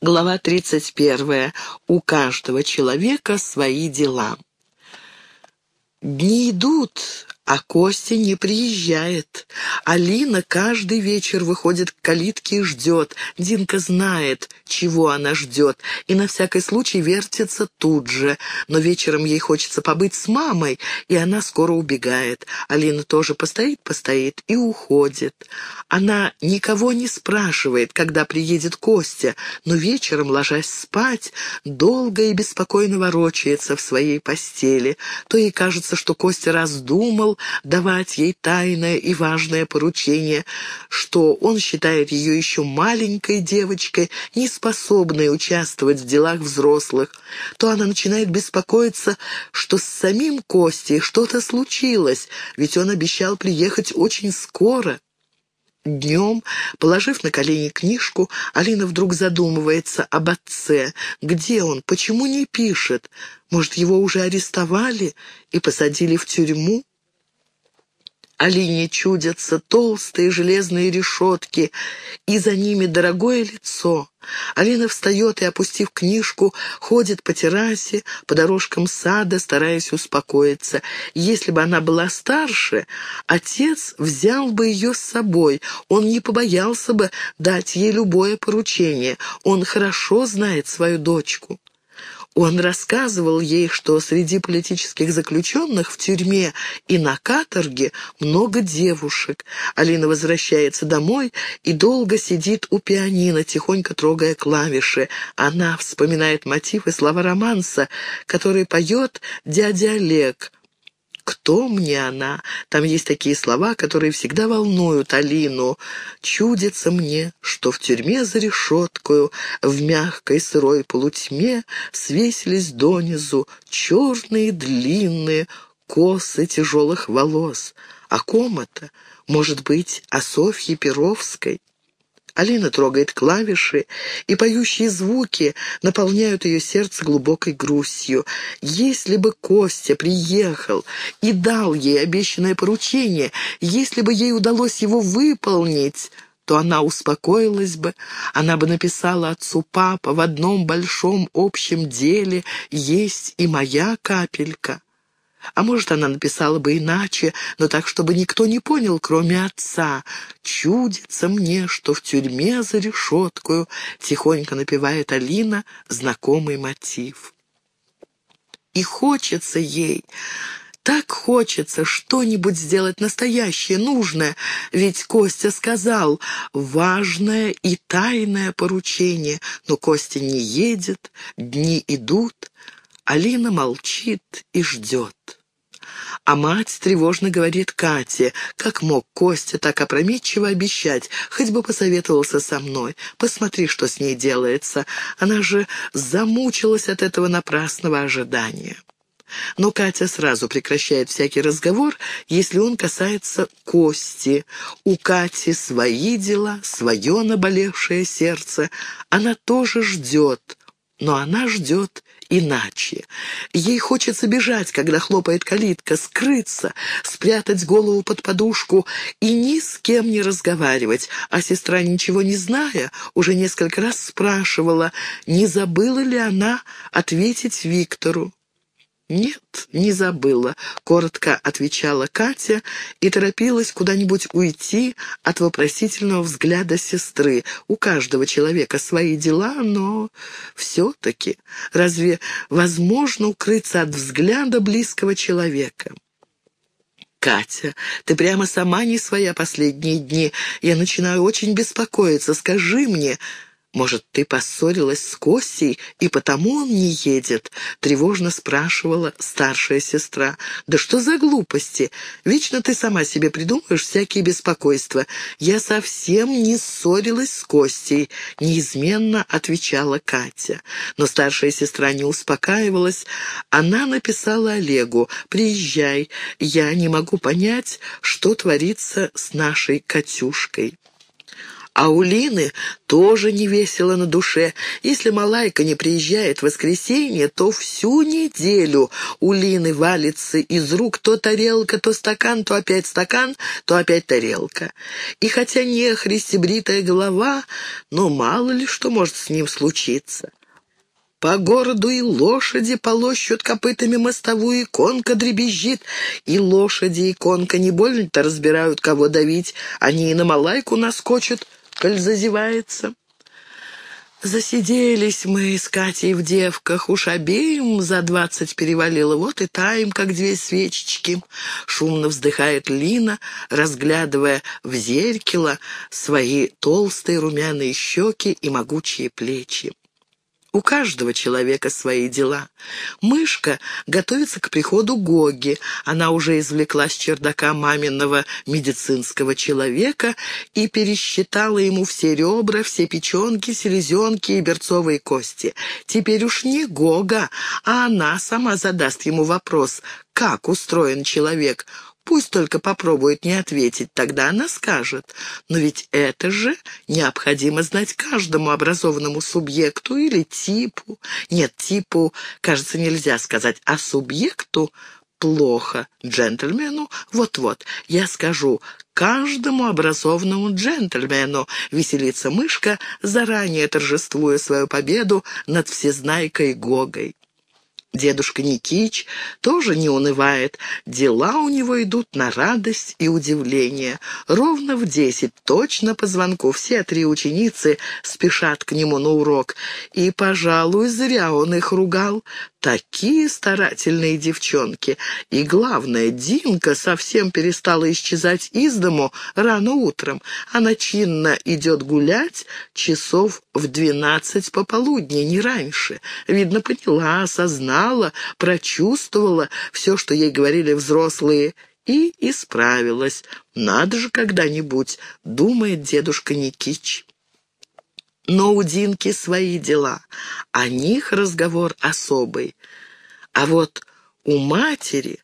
Глава 31. У каждого человека свои дела. Дни идут, а Костя не приезжает. Алина каждый вечер выходит к калитке и ждет. Динка знает, чего она ждет, и на всякий случай вертится тут же. Но вечером ей хочется побыть с мамой, и она скоро убегает. Алина тоже постоит-постоит и уходит. Она никого не спрашивает, когда приедет Костя, но вечером, ложась спать, долго и беспокойно ворочается в своей постели. То ей кажется, что Костя раздумал, давать ей тайное и важное поручение, что он считает ее еще маленькой девочкой, не способной участвовать в делах взрослых, то она начинает беспокоиться, что с самим Костей что-то случилось, ведь он обещал приехать очень скоро. Днем, положив на колени книжку, Алина вдруг задумывается об отце. Где он? Почему не пишет? Может, его уже арестовали и посадили в тюрьму? Алине чудятся толстые железные решетки, и за ними дорогое лицо. Алина встает и, опустив книжку, ходит по террасе, по дорожкам сада, стараясь успокоиться. Если бы она была старше, отец взял бы ее с собой. Он не побоялся бы дать ей любое поручение. Он хорошо знает свою дочку. Он рассказывал ей, что среди политических заключенных в тюрьме и на каторге много девушек. Алина возвращается домой и долго сидит у пианино, тихонько трогая клавиши. Она вспоминает мотив и слова романса, который поет дядя Олег — кто мне она? Там есть такие слова, которые всегда волнуют Алину. Чудится мне, что в тюрьме за решеткою, в мягкой сырой полутьме свесились донизу черные длинные косы тяжелых волос. А кома-то, может быть, о Софье Перовской? Алина трогает клавиши, и поющие звуки наполняют ее сердце глубокой грустью. Если бы Костя приехал и дал ей обещанное поручение, если бы ей удалось его выполнить, то она успокоилась бы, она бы написала отцу папа в одном большом общем деле есть и моя капелька. А может, она написала бы иначе, но так, чтобы никто не понял, кроме отца. «Чудится мне, что в тюрьме за решеткою», — тихонько напевает Алина знакомый мотив. И хочется ей... Так хочется что-нибудь сделать настоящее, нужное, ведь Костя сказал «важное и тайное поручение», но Костя не едет, дни идут, Алина молчит и ждет. А мать тревожно говорит Кате, как мог Костя так опрометчиво обещать, хоть бы посоветовался со мной. Посмотри, что с ней делается. Она же замучилась от этого напрасного ожидания. Но Катя сразу прекращает всякий разговор, если он касается Кости. У Кати свои дела, свое наболевшее сердце. Она тоже ждет, но она ждет иначе. Ей хочется бежать, когда хлопает калитка, скрыться, спрятать голову под подушку и ни с кем не разговаривать. А сестра, ничего не зная, уже несколько раз спрашивала, не забыла ли она ответить Виктору. «Нет, не забыла», — коротко отвечала Катя и торопилась куда-нибудь уйти от вопросительного взгляда сестры. У каждого человека свои дела, но все-таки разве возможно укрыться от взгляда близкого человека? «Катя, ты прямо сама не своя последние дни. Я начинаю очень беспокоиться. Скажи мне, «Может, ты поссорилась с Костей, и потому он не едет?» — тревожно спрашивала старшая сестра. «Да что за глупости? Вечно ты сама себе придумаешь всякие беспокойства. Я совсем не ссорилась с Костей», — неизменно отвечала Катя. Но старшая сестра не успокаивалась. Она написала Олегу «Приезжай, я не могу понять, что творится с нашей Катюшкой». А у Лины тоже не весело на душе. Если Малайка не приезжает в воскресенье, то всю неделю у Лины валится из рук то тарелка, то стакан, то опять стакан, то опять тарелка. И хотя не христебритая голова, но мало ли что может с ним случиться. По городу и лошади полощут копытами мостовую, и конка дребезжит, и лошади, и конка не больно-то разбирают, кого давить, они и на малайку наскочат, коль зазевается. Засиделись мы с Катей в девках, уж обеим за двадцать перевалило, вот и таем, как две свечечки. Шумно вздыхает Лина, разглядывая в зеркало свои толстые румяные щеки и могучие плечи. У каждого человека свои дела. Мышка готовится к приходу Гоги. Она уже извлекла с чердака маминого медицинского человека и пересчитала ему все ребра, все печенки, селезенки и берцовые кости. Теперь уж не Гога, а она сама задаст ему вопрос, как устроен человек – Пусть только попробует не ответить, тогда она скажет. Но ведь это же необходимо знать каждому образованному субъекту или типу. Нет, типу, кажется, нельзя сказать, а субъекту плохо. Джентльмену вот-вот, я скажу, каждому образованному джентльмену, веселится мышка, заранее торжествуя свою победу над всезнайкой Гогой. Дедушка Никич тоже не унывает. Дела у него идут на радость и удивление. Ровно в десять, точно по звонку, все три ученицы спешат к нему на урок. И, пожалуй, зря он их ругал. Такие старательные девчонки. И главное, Динка совсем перестала исчезать из дому рано утром. Она чинно идет гулять часов в двенадцать пополудни, не раньше. Видно, поняла, осознала, прочувствовала все, что ей говорили взрослые, и исправилась. Надо же когда-нибудь, думает дедушка Никич. Но у Динки свои дела, о них разговор особый. А вот у матери,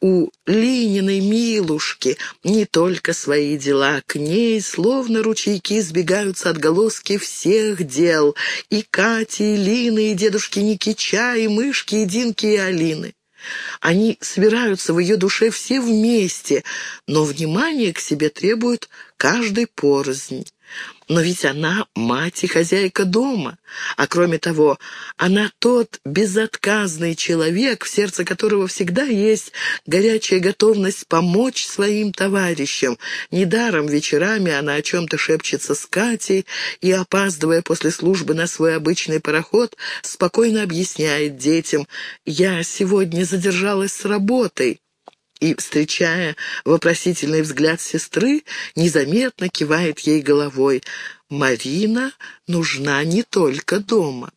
у Лининой Милушки не только свои дела, к ней словно ручейки сбегаются отголоски всех дел, и Кати, и Лины, и дедушки Никича, и Мышки, и Динки, и Алины. Они собираются в ее душе все вместе, но внимание к себе требует каждый порознь. Но ведь она мать и хозяйка дома. А кроме того, она тот безотказный человек, в сердце которого всегда есть горячая готовность помочь своим товарищам. Недаром вечерами она о чем-то шепчется с Катей и, опаздывая после службы на свой обычный пароход, спокойно объясняет детям «Я сегодня задержалась с работой» и, встречая вопросительный взгляд сестры, незаметно кивает ей головой. «Марина нужна не только дома».